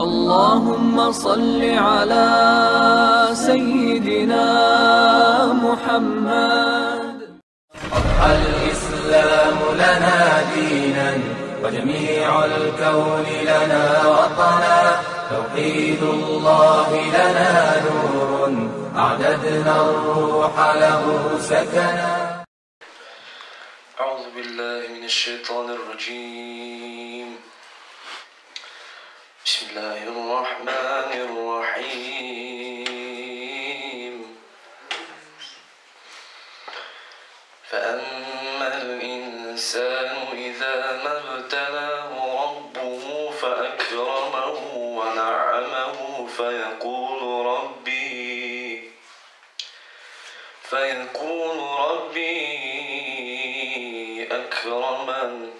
اللهم صل على سيدنا محمد. أضحى الإسلام لنا دينا وجميع الكون لنا وطنا. توحيد الله لنا نور أعددنا الروح له سكنا. أعوذ بالله من الشيطان الرجيم. بسم الله الرحمن الرحيم. فأما الإنسان إذا ما ابتلاه ربه فأكرمه ونعمه فيقول ربي فيقول ربي أكرمن.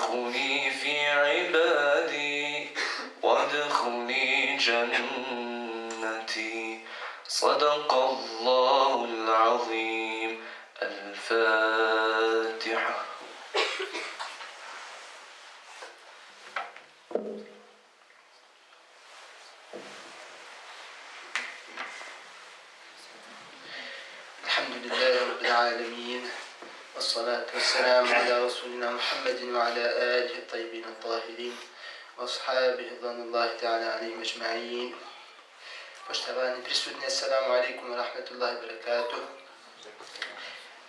فادخلي في عبادي وادخلي جنتي. صدق الله العظيم. الفاتحة. والصلاة والسلام على رسولنا محمد وعلى آله الطيبين الطاهرين وأصحابه رضوان الله تعالى عليهم أجمعين Poštovani prisutni, assalamu alaikum wa rahmatullahi wa barakatuh.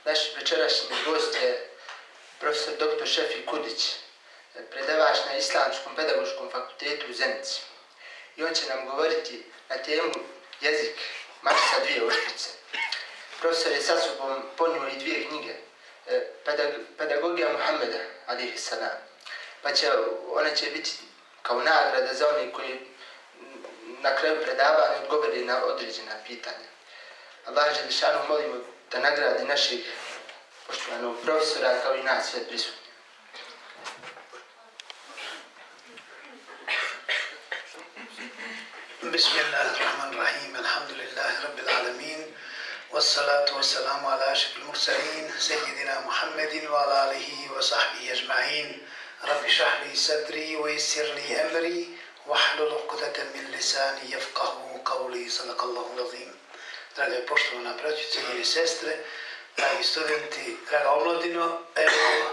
Naš večerašnji gost je profesor dr. Šefi Kudić, predavač na Islamskom pedagoškom fakultetu u Zenici. I on će nam govoriti na temu jezik mači sa dvije oštrice. Profesor je sa sobom ponio i dvije knjige, e, Pedag- Pedagogija Muhammeda, alihi salam. Pa će, one će biti kao nagrada za one koji m, na kraju predavanja odgovori na određena pitanja. Allah Želešanu molimo da nagradi našeg poštovanog profesora kao i nas sve prisutni. بسم الله الرحمن الرحيم الحمد لله رب العالمين والصلاة والسلام على أشرف المرسلين سيدنا محمد وعلى آله وصحبه أجمعين رب اشرح لي صدري ويسر لي أمري واحلل عقدة من لساني يفقه قولي صدق الله العظيم Drage poštovana braćo, cijenjene sestre, dragi studenti, draga omladino, evo,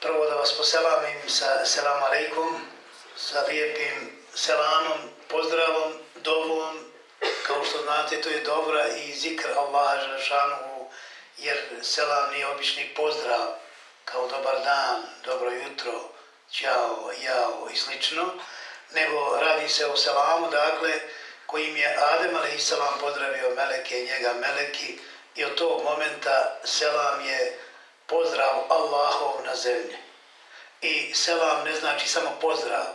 prvo da vas poselamim sa selam alaikum, sa lijepim selamom, pozdravom, dovom, kao što znate, to je dobra i zikr Allaha Želešanuhu, jer selam nije obični pozdrav, kao dobar dan, dobro jutro, ćao, jao i slično, nego radi se o selamu, dakle, kojim je Adem a.s. pozdravio meleke i njega meleki i od tog momenta selam je pozdrav Allahov na zemlji. I selam ne znači samo pozdrav.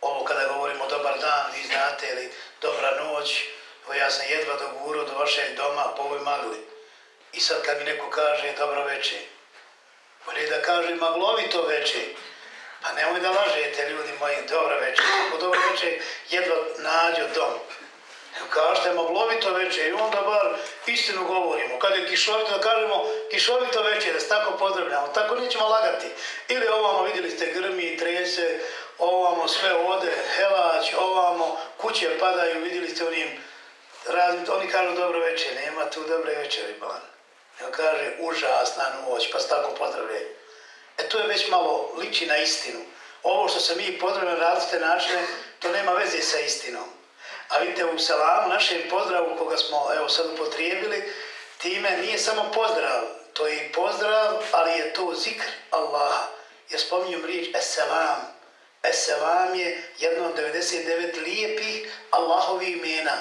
Ovo kada govorimo dobar dan, vi znate, ili dobra noć, evo ja sam jedva doguro do vašeg doma po ovoj magli. I sad kad mi neko kaže dobro večer, bolje da kaže maglovito večer, pa nemoj da lažete ljudi moji, dobro večer, Po dobro večer jedva nađo dom. Evo kažete maglovito večer i onda bar istinu govorimo. Kad je kišovito da kažemo kišovito večer, da se tako pozdravljamo, tako nećemo lagati. Ili ovamo vidjeli ste grmi, i trese, ovamo sve ode, helać, ovamo kuće padaju, vidjeli ste onim raznim, oni kažu dobro večer, nema tu dobre večeri, ban. Evo kaže užasna noć, pa se tako pozdravljaju. E to je već malo liči na istinu. Ovo što se mi pozdravljamo na različite načine, to nema veze sa istinom. A vidite u salamu, našem pozdravu koga smo evo sad upotrijebili, time nije samo pozdrav, to je i pozdrav, ali je to zikr Allaha. Ja spominjam riječ Esselam. Esselam je jedno od 99 lijepih Allahovi imena.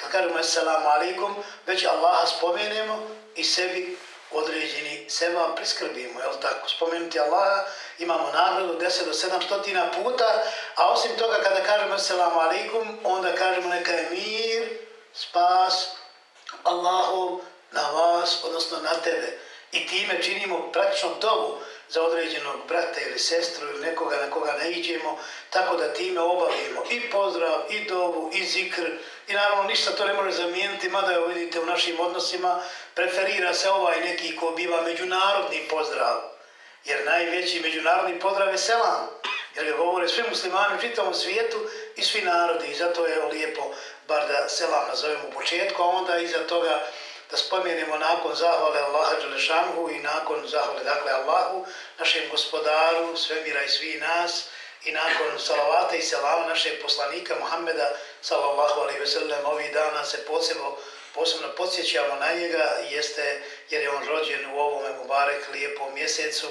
Kad kažemo assalamu alaikum, već Allaha spomenemo i sebi određeni seba priskrbimo, je tako? Spomenuti Allaha, imamo nagradu 10 do 700 puta, a osim toga kada kažemo Assalamu alaikum, onda kažemo neka je mir, spas, Allahov na vas, odnosno na tebe. I time činimo praktično dobu za određenog brata ili sestru ili nekoga na koga ne iđemo, tako da time obavimo i pozdrav, i dobu, i zikr, i naravno ništa to ne može zamijeniti, mada je vidite u našim odnosima, preferira se ovaj neki ko biva međunarodni pozdrav, jer najveći međunarodni pozdrav je selam, jer ga govore svi muslimani u čitavom svijetu i svi narodi, i zato je lijepo bar da selam nazovemo u početku, a onda iza toga da spomenemo nakon zahvale Allaha Đelešanhu i nakon zahvale dakle Allahu, našem gospodaru, svemira i svi nas, i nakon salavata i selama našeg poslanika Muhammeda sallallahu alaihi ve sellem ovih dana se posebno, posebno podsjećamo na njega jeste jer je on rođen u ovome Mubarek lijepom mjesecu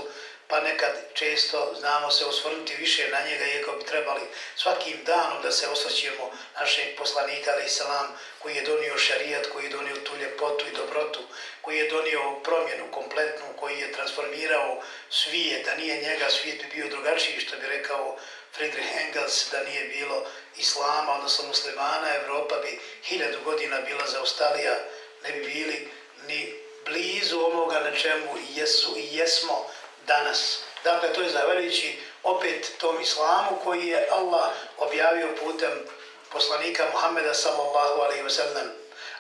pa nekad često znamo se osvrnuti više na njega, iako bi trebali svakim danom da se osvrćemo našeg poslanika, ali islam, koji je donio šarijat, koji je donio tu ljepotu i dobrotu, koji je donio promjenu kompletnu, koji je transformirao svijet, da nije njega, svijet bi bio drugačiji, što bi rekao Friedrich Engels, da nije bilo islama, odnosno muslimana, Evropa bi hiljadu godina bila zaostalija, ne bi bili ni blizu onoga na čemu jesu i jesmo danas. Dakle, to je zahvaljujući opet tom islamu koji je Allah objavio putem poslanika Muhammeda sallallahu alaihi wa sallam.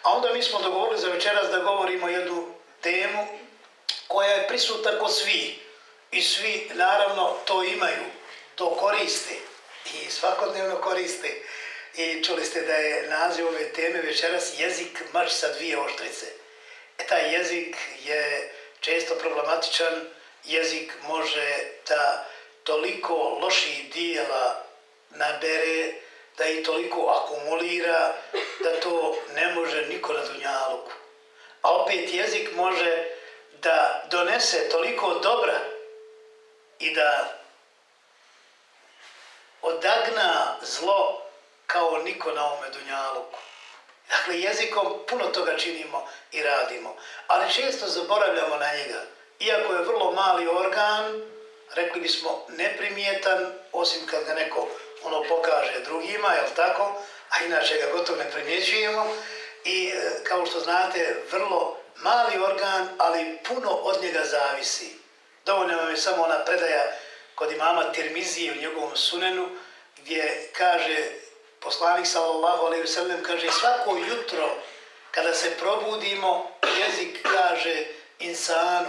A onda mi smo dogovorili za večeras da govorimo jednu temu koja je prisutna kod svi. I svi, naravno, to imaju, to koriste i svakodnevno koriste. I čuli ste da je naziv ove teme večeras jezik mač sa dvije oštrice. E, taj jezik je često problematičan, jezik može da toliko loših dijela nabere, da i toliko akumulira, da to ne može niko na dunjaluku. A opet jezik može da donese toliko dobra i da odagna zlo kao niko na ovome dunjaluku. Dakle, jezikom puno toga činimo i radimo, ali često zaboravljamo na njega iako je vrlo mali organ, rekli bismo neprimjetan, osim kad ga neko ono pokaže drugima, je tako? A inače ga gotovo ne primjećujemo. I e, kao što znate, vrlo mali organ, ali puno od njega zavisi. Dovoljno vam je samo ona predaja kod imama Tirmizije u njegovom sunenu, gdje kaže poslanik sallallahu alaihi sallam, kaže svako jutro kada se probudimo, jezik kaže insanu,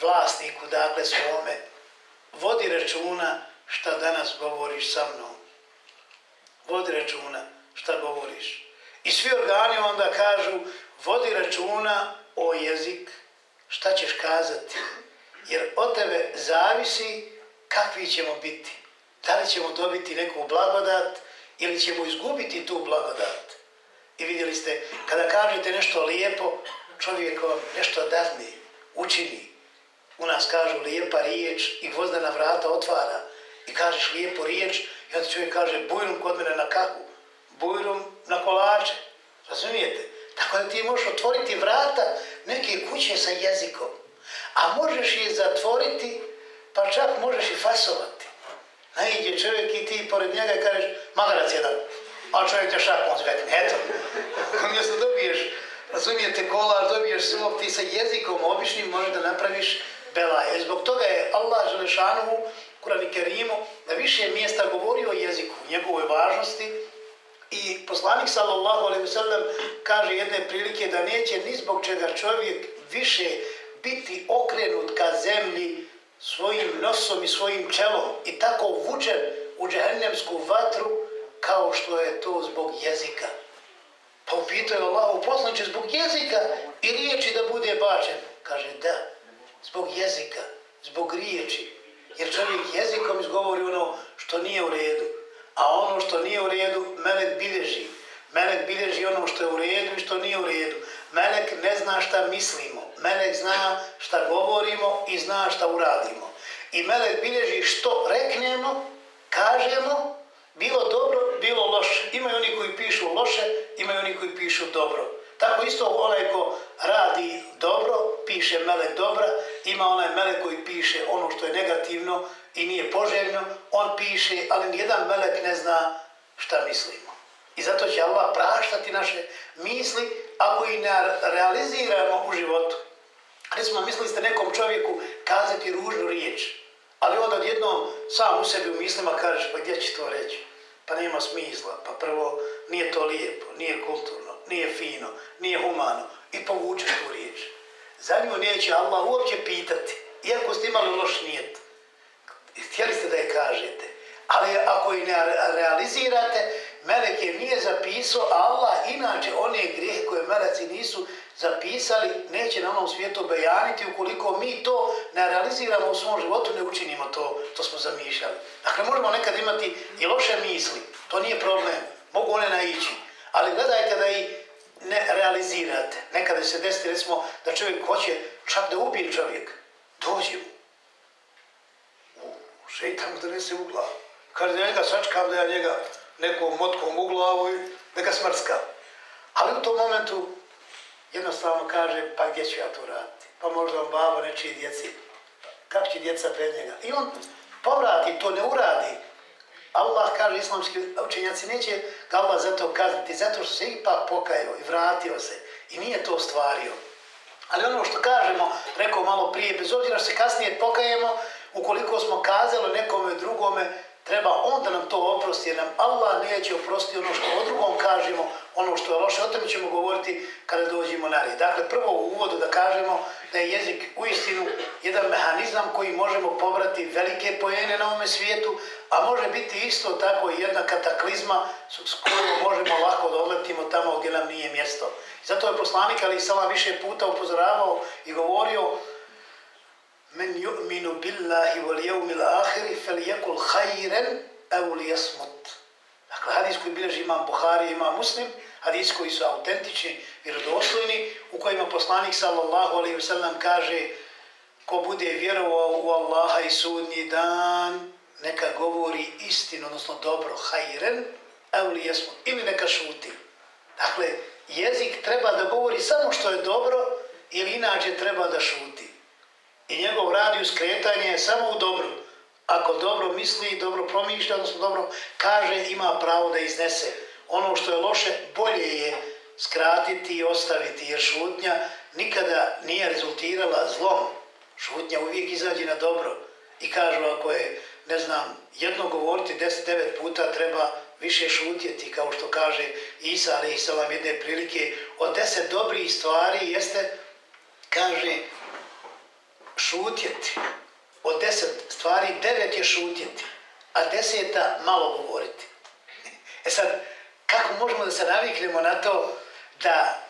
vlasniku, dakle svome, vodi računa šta danas govoriš sa mnom. Vodi računa šta govoriš. I svi organi onda kažu, vodi računa o jezik, šta ćeš kazati. Jer od tebe zavisi kakvi ćemo biti. Da li ćemo dobiti neku blagodat ili ćemo izgubiti tu blagodat. I vidjeli ste, kada kažete nešto lijepo, čovjek vam nešto dadne, učini, U nas kažu lijepa riječ i gvozdana vrata otvara. I kažeš lijepu riječ i onda čovjek kaže bujrum kod mene na kahu. bujrum na kolače. Razumijete? Tako da ti možeš otvoriti vrata neke kuće sa jezikom. A možeš je zatvoriti, pa čak možeš i fasovati. Najde čovjek i ti pored njega kažeš, magarac jedan, a čovjek te šakom zvekne. Eto, umjesto dobiješ, razumijete, kolaž, dobiješ sop, ti sa jezikom običnim možeš da napraviš belaje. Zbog toga je Allah Želešanu u Kurani Kerimu na više mjesta govorio o jeziku, njegovoj važnosti, I poslanik sallallahu alaihi ve sellem kaže jedne prilike da neće ni zbog čega čovjek više biti okrenut ka zemlji svojim nosom i svojim čelom i tako vučen u džehennemsku vatru kao što je to zbog jezika. Pa upitao je Allah, poslaniče, zbog jezika i riječi da bude bačen. Kaže, da, zbog jezika, zbog riječi. Jer čovjek jezikom izgovori ono što nije u redu a ono što nije u redu, melek bilježi. Melek bilježi ono što je u redu i što nije u redu. Melek ne zna šta mislimo. Melek zna šta govorimo i zna šta uradimo. I melek bilježi što reknemo, kažemo, bilo dobro, bilo loše. Imaju oni koji pišu loše, imaju oni koji pišu dobro. Tako isto onaj ko radi dobro, piše melek dobra, ima onaj melek koji piše ono što je negativno, i nije poželjno, on piše, ali nijedan melek ne zna šta mislimo. I zato će Allah praštati naše misli ako i ne realiziramo u životu. Recimo, mislili ste nekom čovjeku kazati ružnu riječ, ali onda odjednom sam u sebi u mislima kažeš, pa gdje će to reći? Pa nema smisla, pa prvo nije to lijepo, nije kulturno, nije fino, nije humano i povučeš tu riječ. Za nju neće Allah uopće pitati, iako ste imali loš nijet htjeli ste da je kažete. Ali ako i ne realizirate, Melek je nije zapisao, a Allah inače one grijehe koje Meleci nisu zapisali, neće na onom svijetu obejaniti ukoliko mi to ne realiziramo u svom životu, ne učinimo to, to smo zamišljali. Dakle, možemo nekad imati i loše misli, to nije problem, mogu one naići, ali gledajte da i ne realizirate. Nekada se desiti, recimo, da čovjek hoće čak da ubije čovjek, dođe mu, šeitan mu donese u glavu. Kaže, ja njega sačkam da ja njega nekom motkom u glavu i da ga smrskam. Ali u tom momentu jednostavno kaže, pa gdje ću ja to raditi? Pa možda on babo nečiji djeci. Kako će djeca pred njega? I on povrati, to ne uradi. Allah kaže, islamski učenjaci neće ga Allah zato kazniti, zato što se ipak pokajao i vratio se. I nije to ostvario. Ali ono što kažemo, rekao malo prije, bez obzira što se kasnije pokajemo, ukoliko smo kazali nekome drugome, treba onda nam to oprosti, jer nam Allah neće oprostiti ono što o drugom kažemo, ono što je loše, o tome ćemo govoriti kada dođemo na red. Dakle, prvo u uvodu da kažemo da je jezik u istinu jedan mehanizam koji možemo pobrati velike pojene na ovome svijetu, a može biti isto tako i jedna kataklizma s kojom možemo lako da odletimo tamo gdje nam nije mjesto. Zato je poslanik Ali Sala više puta upozoravao i govorio men yu'minu billahi wal yawmil akhir falyakul khayran aw liyasmut. Dakle, hadis koji bilježi imam Buhari, imam Muslim, hadis koji su autentični, vjerodostojni, u kojima poslanik sallallahu alaihi wasallam kaže ko bude vjerovao u Allaha i sudnji dan, neka govori istinu, odnosno dobro, hajren, aw liyasmut, ili neka šuti. Dakle, jezik treba da govori samo što je dobro, ili inače treba da šuti i njegov radijus kretanja je samo u dobru. Ako dobro misli i dobro promišlja, odnosno dobro kaže, ima pravo da iznese. Ono što je loše, bolje je skratiti i ostaviti, jer šutnja nikada nije rezultirala zlom. Šutnja uvijek izađe na dobro. I kažu, ako je, ne znam, jedno govoriti deset, devet puta treba više šutjeti, kao što kaže Isa, ali Isa vam jedne prilike, od deset dobrih stvari jeste, kaže, šutjeti. Od deset stvari, devet je šutjeti, a deseta malo govoriti. E sad, kako možemo da se naviknemo na to da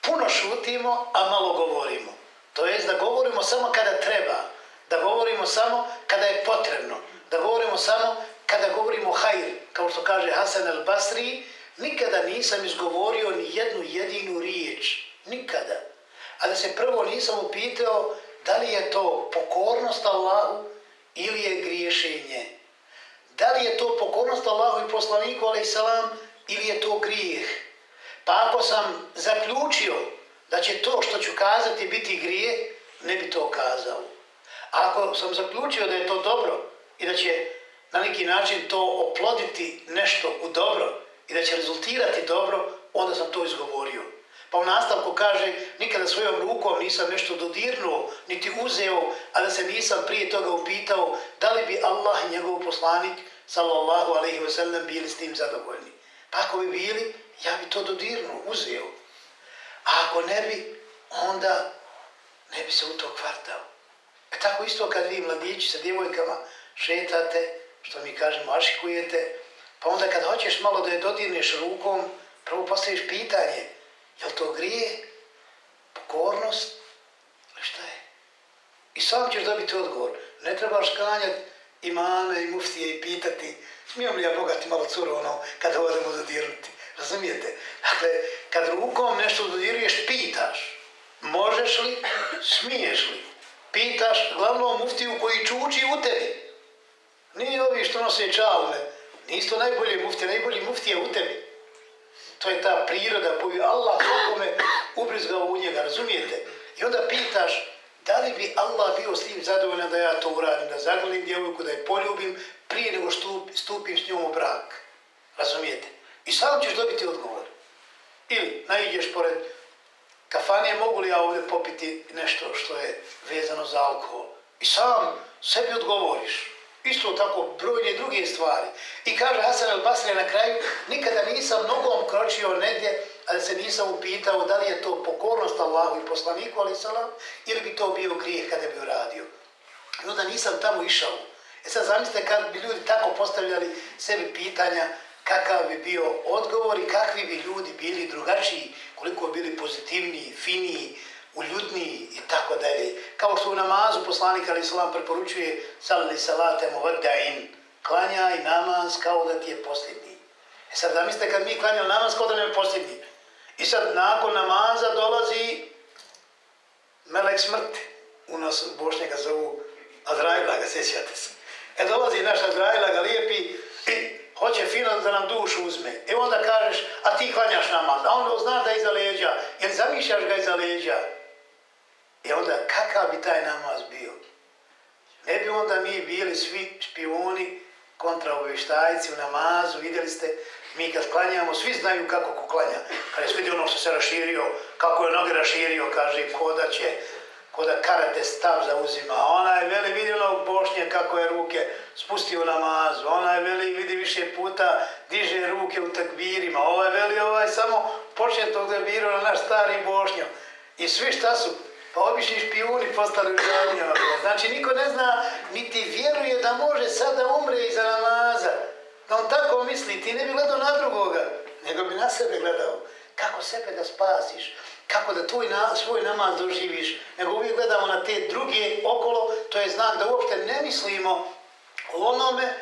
puno šutimo, a malo govorimo? To jest da govorimo samo kada treba, da govorimo samo kada je potrebno, da govorimo samo kada govorimo hajr, kao što kaže Hasan al-Basri, nikada nisam izgovorio ni jednu jedinu riječ. Nikada. A da se prvo nisam upitao Da li je to pokornost Allahu ili je griješenje? Da li je to pokornost Allahu i poslaniku, ali salam, ili je to grijeh. Pa ako sam zaključio da će to što ću kazati biti grije, ne bi to kazao. A ako sam zaključio da je to dobro i da će na neki način to oploditi nešto u dobro i da će rezultirati dobro, onda sam to izgovorio. Pa u nastavku kaže, nikada svojom rukom nisam nešto dodirnuo, niti uzeo, a da se nisam prije toga upitao da li bi Allah i njegov poslanik, sallallahu alaihi wa sallam, bili s tim zadovoljni. Pa ako bi bili, ja bi to dodirnuo, uzeo. A ako ne bi, onda ne bi se u to kvartao. E tako isto kad vi mladići sa djevojkama šetate, što mi kažemo, ašikujete, pa onda kad hoćeš malo da je dodirneš rukom, prvo postaviš pitanje, je to grije, pokornost, ili šta je? I sam ćeš dobiti odgovor. Ne trebaš kanjati imame i muftije i pitati, smijem li ja bogati malo curu ono, kada odemo dodirnuti. Razumijete? Dakle, kad rukom nešto dodiruješ, pitaš. Možeš li, smiješ li? Pitaš glavnom muftiju koji čuči u tebi. Nije ovi što nose čalme. Nisu najbolje muftije, najbolji muftije u tebi. To je ta priroda koju Allah svakome ubrizgao u njega, razumijete? I onda pitaš, da li bi Allah bio s tim zadovoljan da ja to uradim, da zagledim djevojku, da je poljubim prije nego što stupim s njom u brak. Razumijete? I sam ćeš dobiti odgovor. Ili naiđeš pored kafanije, mogu li ja ovdje popiti nešto što je vezano za alkohol? I sam sebi odgovoriš. Isto tako brojne druge stvari. I kaže Hasan al-Basri na kraju, nikada nisam nogom kročio negdje, ali se nisam upitao da li je to pokornost Allahu i poslaniku, ali salam, ili bi to bio grijeh kada bi uradio. I onda nisam tamo išao. E sad zamislite kad bi ljudi tako postavljali sebi pitanja, kakav bi bio odgovor i kakvi bi ljudi bili drugačiji, koliko bi bili pozitivniji, finiji, uljudniji i tako dalje. Kao što u namazu poslanik Ali Salam preporučuje salli salate muvadda'in, klanjaj namaz kao da ti je posljednji. E sad zamislite kad mi klanjamo namaz kao da nam je posljednji. I sad nakon namaza dolazi melek smrti. U nas Bošnjaka zovu Azraila, ga sjećate se. E dolazi naš Azraila, ga lijepi i hoće fino da nam dušu uzme. E onda kažeš, a ti klanjaš namaz, a on zna da je iza leđa, jer zamišljaš ga iza leđa. I onda kakav bi taj namaz bio? Ne bi onda mi bili svi špioni, kontraobještajci u namazu, vidjeli ste, mi kad klanjamo, svi znaju kako ko klanja. Kad je vidio ono što se raširio, kako je noge raširio, kaže, ko da će, ko da karate stav zauzima. Ona je veli vidjela u bošnje kako je ruke spustio namazu. Ona je veli vidi više puta, diže ruke u takbirima. je veli ovaj samo počne tog takbiru na naš stari bošnjo. I svi šta su? Pa obični špijuni postali u žadnjama. Znači, niko ne zna, niti vjeruje da može sada umre iza namaza. Da on tako misli, ti ne bi gledao na drugoga, nego bi na sebe gledao. Kako sebe da spasiš? Kako da tvoj na, svoj namaz doživiš? Nego uvijek gledamo na te druge okolo, to je znak da uopšte ne mislimo o onome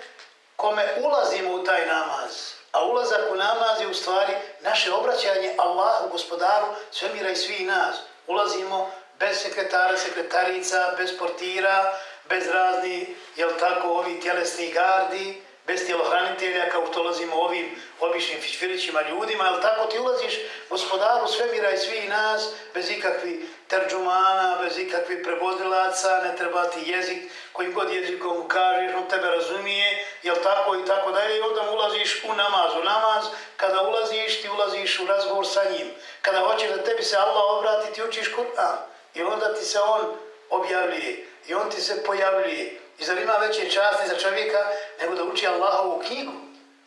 kome ulazimo u taj namaz. A ulazak u namaz je u stvari naše obraćanje Allahu, gospodaru, svemira i svi nas. Ulazimo bez sekretara, sekretarica, bez portira, bez razni, jel tako, ovi tjelesni gardi, bez tjelohranitelja, kao što ulazimo ovim običnim fičfirićima ljudima, jel tako ti ulaziš gospodaru svemira i svi nas, bez ikakvi terđumana, bez ikakvi prevodilaca, ne treba ti jezik, kojim god jezikom kažeš, on tebe razumije, jel tako i tako dalje, i onda ulaziš u namaz. U namaz, kada ulaziš, ti ulaziš u razgovor sa njim. Kada hoćeš da tebi se Allah obrati, ti učiš Kur'an. I onda ti se on objavljuje. I on ti se pojavljuje. I zar ima veće časti za čovjeka nego da uči Allahovu knjigu?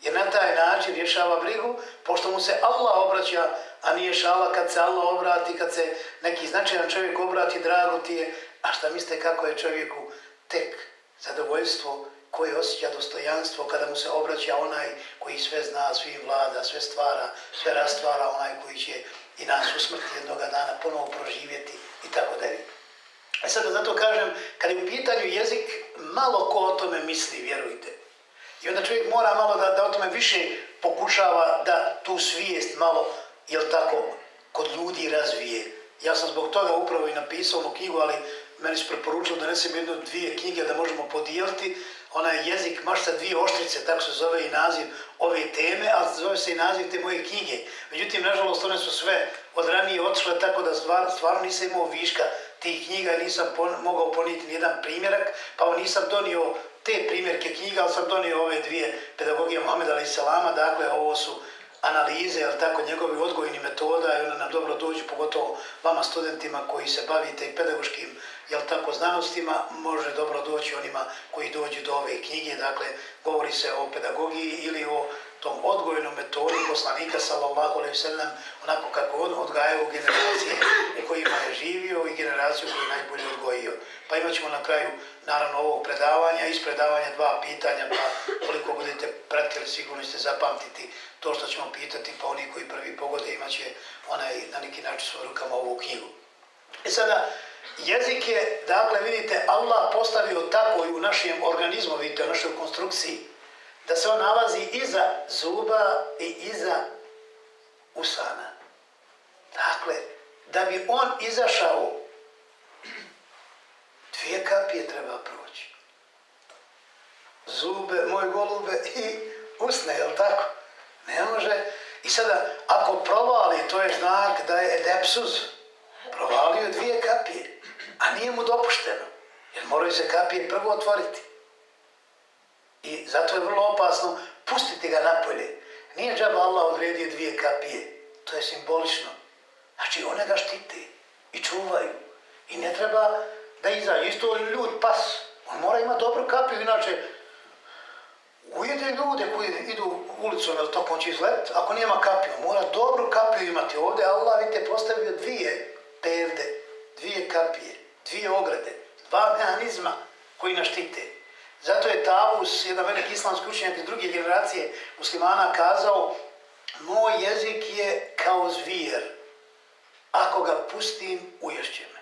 Jer na taj način rješava brigu, pošto mu se Allah obraća, a nije šala kad se Allah obrati, kad se neki značajan čovjek obrati, drago ti je. A šta mislite kako je čovjeku tek zadovoljstvo koje osjeća dostojanstvo kada mu se obraća onaj koji sve zna, svi vlada, sve stvara, sve rastvara, onaj koji će i nas u smrti jednog dana ponovo proživjeti i tako dalje. E sad, zato kažem, kad je u pitanju jezik, malo ko o tome misli, vjerujte. I onda čovjek mora malo da, da o tome više pokušava da tu svijest malo, jel tako, kod ljudi razvije. Ja sam zbog toga upravo i napisao onu knjigu, ali meni su preporučili da nesem jednu dvije knjige da možemo podijeliti onaj jezik mašta dvije oštrice, tako se zove i naziv ove teme, a zove se i naziv te moje knjige. Međutim, nažalost, one su sve od ranije otišle, tako da stvar, stvarno nisam imao viška tih knjiga i nisam pon, mogao poniti nijedan primjerak, pa nisam donio te primjerke knjiga, ali sam donio ove dvije pedagogije Mohameda Ali salama, dakle ovo su analize, jel tako, njegovi odgojni metoda i ona nam dobro dođu, pogotovo vama studentima koji se bavite pedagoškim, jel tako, znanostima, može dobro doći onima koji dođu do ove knjige, dakle, govori se o pedagogiji ili o tom odgojnom metodi poslanika sallallahu alaihi sallam, onako kako on odgajao generacije u kojima je živio i generaciju koju najbolje odgojio. Pa imaćemo na kraju naravno ovog predavanja, iz predavanja dva pitanja, pa koliko budete pratili sigurno ste zapamtiti to što ćemo pitati, pa oni koji prvi pogode imaće onaj na neki način svoj rukama ovu knjigu. E sada, jezik je, dakle, vidite, Allah postavio tako i u našem organizmu, vidite, u našoj konstrukciji, da se on nalazi iza zuba i iza usana. Dakle, da bi on izašao, dvije kapije treba proći. Zube, moje golube i usne, je tako? Ne može. I sada, ako provali, to je znak da je edepsuz. Provalio dvije kapije, a nije mu dopušteno. Jer moraju se kapije prvo otvoriti. I zato je vrlo opasno pustiti ga napolje. Nije džaba Allah odredio dvije kapije. To je simbolično. Znači, one ga štite i čuvaju. I ne treba da izađe. Isto ljud, pas. On mora imati dobru kapiju, inače ujede ljude koji idu ulicom, jel to on će izlet, ako nijema kapiju, mora dobru kapiju imati. Ovdje Allah vidite postavio dvije pevde, dvije kapije, dvije ograde, dva mehanizma koji nas štite. Zato je Tavus, jedan velik islamski učenjak iz druge generacije muslimana, kazao moj jezik je kao zvijer. Ako ga pustim, uješće me.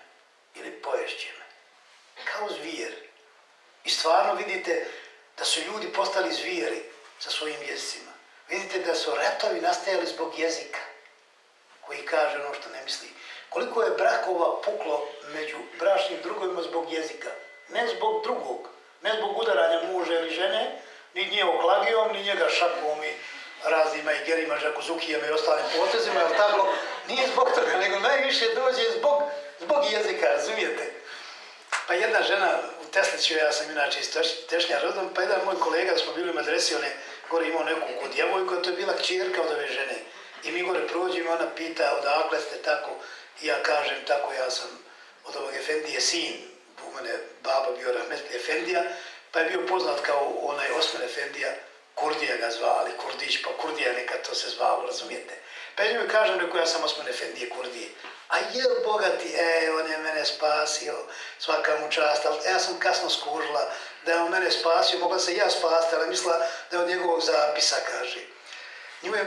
Ili poješće me. Kao zvijer. I stvarno vidite da su ljudi postali zvijeri sa svojim jezicima. Vidite da su ratovi nastajali zbog jezika koji kaže ono što ne misli. Koliko je brakova puklo među brašnim drugovima zbog jezika. Ne zbog drugog, ne zbog udaranja muža ili žene, ni nije oklagijom, ni njega šakom i raznima i gerima, žakuzukijama i ostalim potezima, jel tako, nije zbog toga, nego najviše dođe zbog, zbog jezika, razumijete? Pa jedna žena u Tesliću, ja sam inače iz Tešnja rodom, pa jedan moj kolega, smo bili u madresi, on je gore imao neku kod djevojku, to je bila kćerka od ove žene. I mi gore prođemo, ona pita odakle ste tako, i ja kažem tako, ja sam od ovog Efendije sin, u mene baba bio Rahmetli Efendija, pa je bio poznat kao onaj Osman Efendija, Kurdija ga zvali, Kurdić, pa Kurdija nekad to se zvalo, razumijete. Pa ja mi kažem, rekao, ja sam Osman Efendije Kurdije. A je bogati, e, on je mene spasio, svaka mu čast, ali ja sam kasno skužila da je on mene spasio, mogla se ja spasti, ali mislila da je od njegovog zapisa, kaže. Njima je